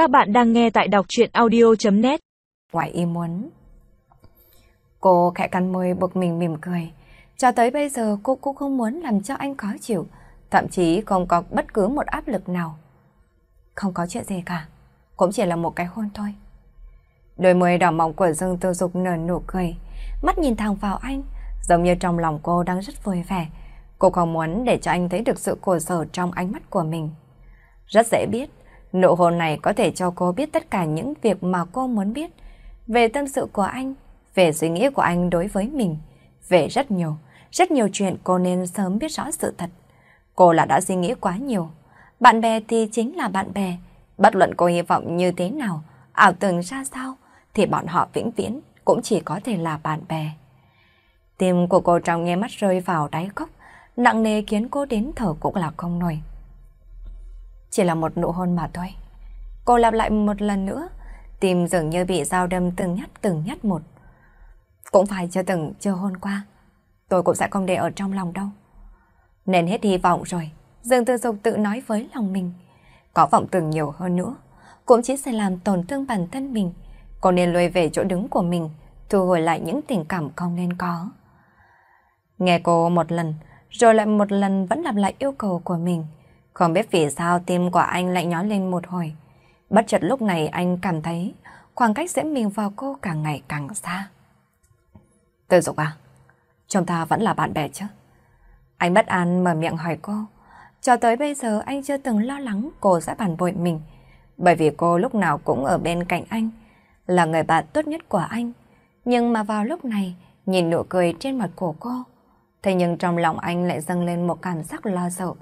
Các bạn đang nghe tại đọc chuyện audio.net Ngoài ý muốn. Cô khẽ cắn môi bực mình mỉm cười. Cho tới bây giờ cô cũng không muốn làm cho anh khó chịu, thậm chí không có bất cứ một áp lực nào. Không có chuyện gì cả, cũng chỉ là một cái hôn thôi. Đôi môi đỏ mỏng của Dương Tư Dục nở nụ cười, mắt nhìn thẳng vào anh, giống như trong lòng cô đang rất vui vẻ. Cô không muốn để cho anh thấy được sự khổ sở trong ánh mắt của mình. Rất dễ biết, nụ hôn này có thể cho cô biết tất cả những việc mà cô muốn biết. Về tâm sự của anh, về suy nghĩ của anh đối với mình, về rất nhiều, rất nhiều chuyện cô nên sớm biết rõ sự thật. Cô là đã suy nghĩ quá nhiều. Bạn bè thì chính là bạn bè. Bất luận cô hy vọng như thế nào, ảo tưởng ra sao, thì bọn họ vĩnh viễn cũng chỉ có thể là bạn bè. Tim của cô trong nghe mắt rơi vào đáy cốc, nặng nề khiến cô đến thở cũng là không nổi. Chỉ là một nụ hôn mà thôi. Cô lặp lại một lần nữa, tim dường như bị dao đâm từng nhát từng nhát một. Cũng phải chưa từng chưa hôn qua, tôi cũng sẽ không để ở trong lòng đâu. Nên hết hy vọng rồi, Dương Tư Dục tự nói với lòng mình. Có vọng tưởng nhiều hơn nữa, cũng chỉ sẽ làm tổn thương bản thân mình. Cô nên lùi về chỗ đứng của mình, thu hồi lại những tình cảm không nên có. Nghe cô một lần, rồi lại một lần vẫn lặp lại yêu cầu của mình. Không biết vì sao tim của anh lại nhói lên một hồi. Bất chợt lúc này anh cảm thấy khoảng cách giữa mình và cô càng ngày càng xa. Tư Dục à, chúng ta vẫn là bạn bè chứ? Anh bất an mở miệng hỏi cô. Cho tới bây giờ anh chưa từng lo lắng cô sẽ phản bội mình. Bởi vì cô lúc nào cũng ở bên cạnh anh, là người bạn tốt nhất của anh. Nhưng mà vào lúc này, nhìn nụ cười trên mặt của cô, thế nhưng trong lòng anh lại dâng lên một cảm giác lo sợ.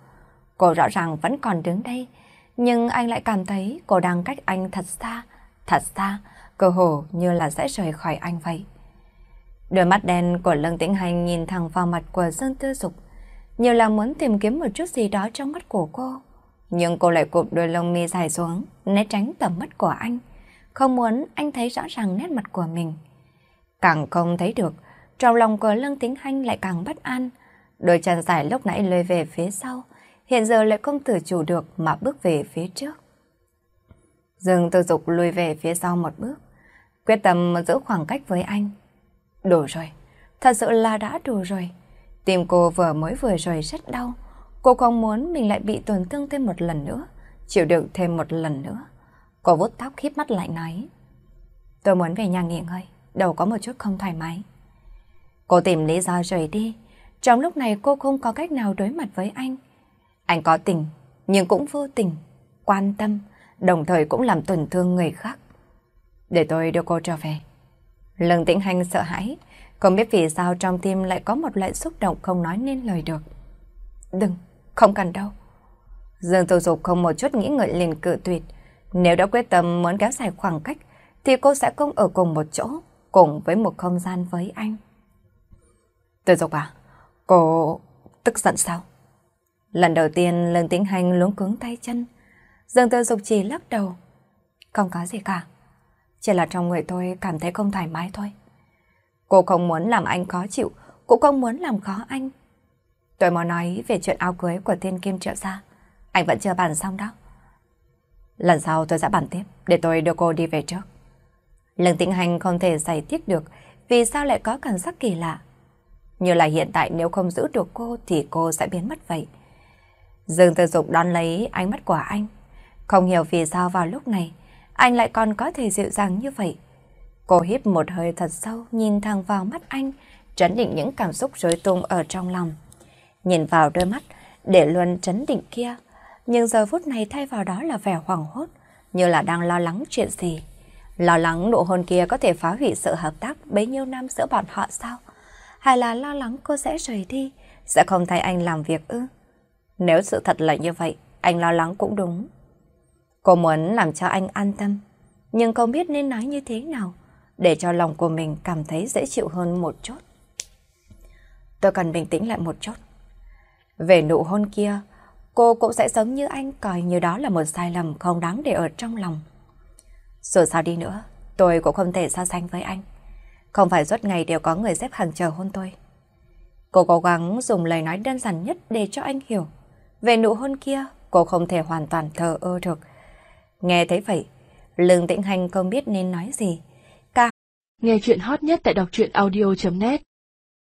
Cô rõ ràng vẫn còn đứng đây, nhưng anh lại cảm thấy cô đang cách anh thật xa, thật xa, cơ hồ như là sẽ rời khỏi anh vậy. Đôi mắt đen của Lương Tĩnh Hành nhìn thẳng vào mặt của Dương Tư Dục, như là muốn tìm kiếm một chút gì đó trong mắt của cô. Nhưng cô lại cụp đôi lông mi dài xuống, né tránh tầm mắt của anh, không muốn anh thấy rõ ràng nét mặt của mình. Càng không thấy được, trong lòng của Lương Tĩnh Hành lại càng bất an. Đôi chân dài lúc nãy lơi về phía sau, hiện giờ lại không tự chủ được mà bước về phía trước. Dương Tư Dục lùi về phía sau một bước, quyết tâm giữ khoảng cách với anh. Đủ rồi, thật sự là đã đủ rồi. Tim cô vừa mới vừa rồi rất đau, cô không muốn mình lại bị tổn thương thêm một lần nữa, chịu đựng thêm một lần nữa. Cô vuốt tóc khít mắt lại nói, tôi muốn về nhà nghỉ ngơi, đầu có một chút không thoải mái. Cô tìm lý do rời đi, trong lúc này cô không có cách nào đối mặt với anh. Anh có tình, nhưng cũng vô tình, quan tâm, đồng thời cũng làm tổn thương người khác. Để tôi đưa cô trở về. lần Tĩnh Hành sợ hãi, không biết vì sao trong tim lại có một loại xúc động không nói nên lời được. Đừng, không cần đâu. Dương Tô Dục không một chút nghĩ ngợi liền cự tuyệt. Nếu đã quyết tâm muốn kéo dài khoảng cách, thì cô sẽ không ở cùng một chỗ, cùng với một không gian với anh. Tô Dục à, cô tức giận sao? Lần đầu tiên lần tĩnh hành luống cuống tay chân. Dương Tư Dục chỉ lắc đầu. Không có gì cả. Chỉ là trong người tôi cảm thấy không thoải mái thôi. Cô không muốn làm anh khó chịu, cũng không muốn làm khó anh. Tôi muốn nói về chuyện áo cưới của thiên kim triệu gia. Anh vẫn chưa bàn xong đó. Lần sau tôi sẽ bàn tiếp, để tôi đưa cô đi về trước. Lương Tĩnh Hành không thể giải thích được vì sao lại có cảm giác kỳ lạ. Như là hiện tại nếu không giữ được cô thì cô sẽ biến mất vậy. Dương Tư Dục đón lấy ánh mắt của anh. Không hiểu vì sao vào lúc này anh lại còn có thể dịu dàng như vậy. Cô hít một hơi thật sâu, nhìn thẳng vào mắt anh, trấn định những cảm xúc rối tung ở trong lòng. Nhìn vào đôi mắt, để luôn trấn định kia. Nhưng giờ phút này thay vào đó là vẻ hoảng hốt, như là đang lo lắng chuyện gì. Lo lắng nụ hôn kia có thể phá hủy sự hợp tác bấy nhiêu năm giữa bọn họ sao? Hay là lo lắng cô sẽ rời đi, sẽ không thấy anh làm việc ư? Nếu sự thật là như vậy, anh lo lắng cũng đúng. Cô muốn làm cho anh an tâm, nhưng không biết nên nói như thế nào để cho lòng của mình cảm thấy dễ chịu hơn một chút. Tôi cần bình tĩnh lại một chút. Về nụ hôn kia, cô cũng sẽ giống như anh coi như đó là một sai lầm không đáng để ở trong lòng. Dù sao đi nữa, tôi cũng không thể so sánh với anh. Không phải suốt ngày đều có người xếp hàng chờ hôn tôi. Cô cố gắng dùng lời nói đơn giản nhất để cho anh hiểu. Về nụ hôn kia, cô không thể hoàn toàn thờ ơ được. Nghe thấy vậy, Lương Tĩnh Hành không biết nên nói gì. ca Nghe chuyện hot nhất tại đọc truyện audio.net